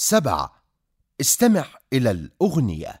سبع. استمع إلى الأغنية.